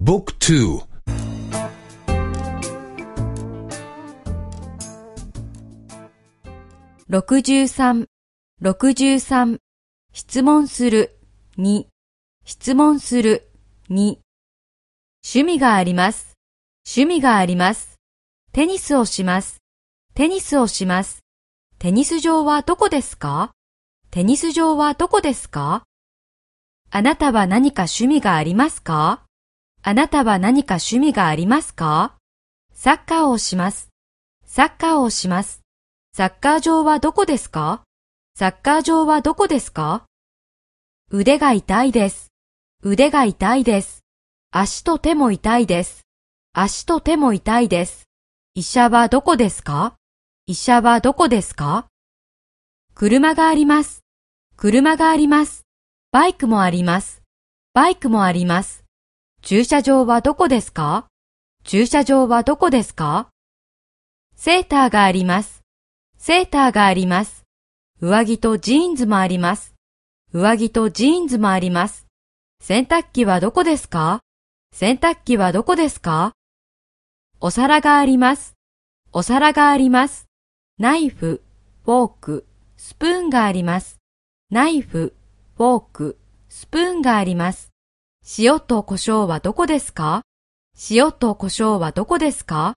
Book 2 63、63、質問する、2、質問する、2。趣味があります。趣味があります。テニスをします。テニスをします。テニス場はどこですか？テニス場はどこですか？あなたは何か趣味がありますか？あなたは何か趣味がありますか？サッカーをします。サッカーをします。サッカー場はどこですか？サッカー場はどこですか？腕が痛いです。腕が痛いです。足と手も痛いです。足と手も痛いです。医者はどこですか？医者はどこですか？車があります。車があります。バイクもあります。バイクもあります。駐車場はどこですか？駐車場はどこですか？セーターがあります。セーターがあります。上着とジーンズもあります。上着とジーンズもあります。洗濯機はどこですか？洗濯機はどこですか？お皿があります。お皿があります。ナイフ、フォーク、スプーンがあります。ナイフ、フォーク、スプーンがあります。塩と胡椒はどこですか？塩と胡椒はどこですか？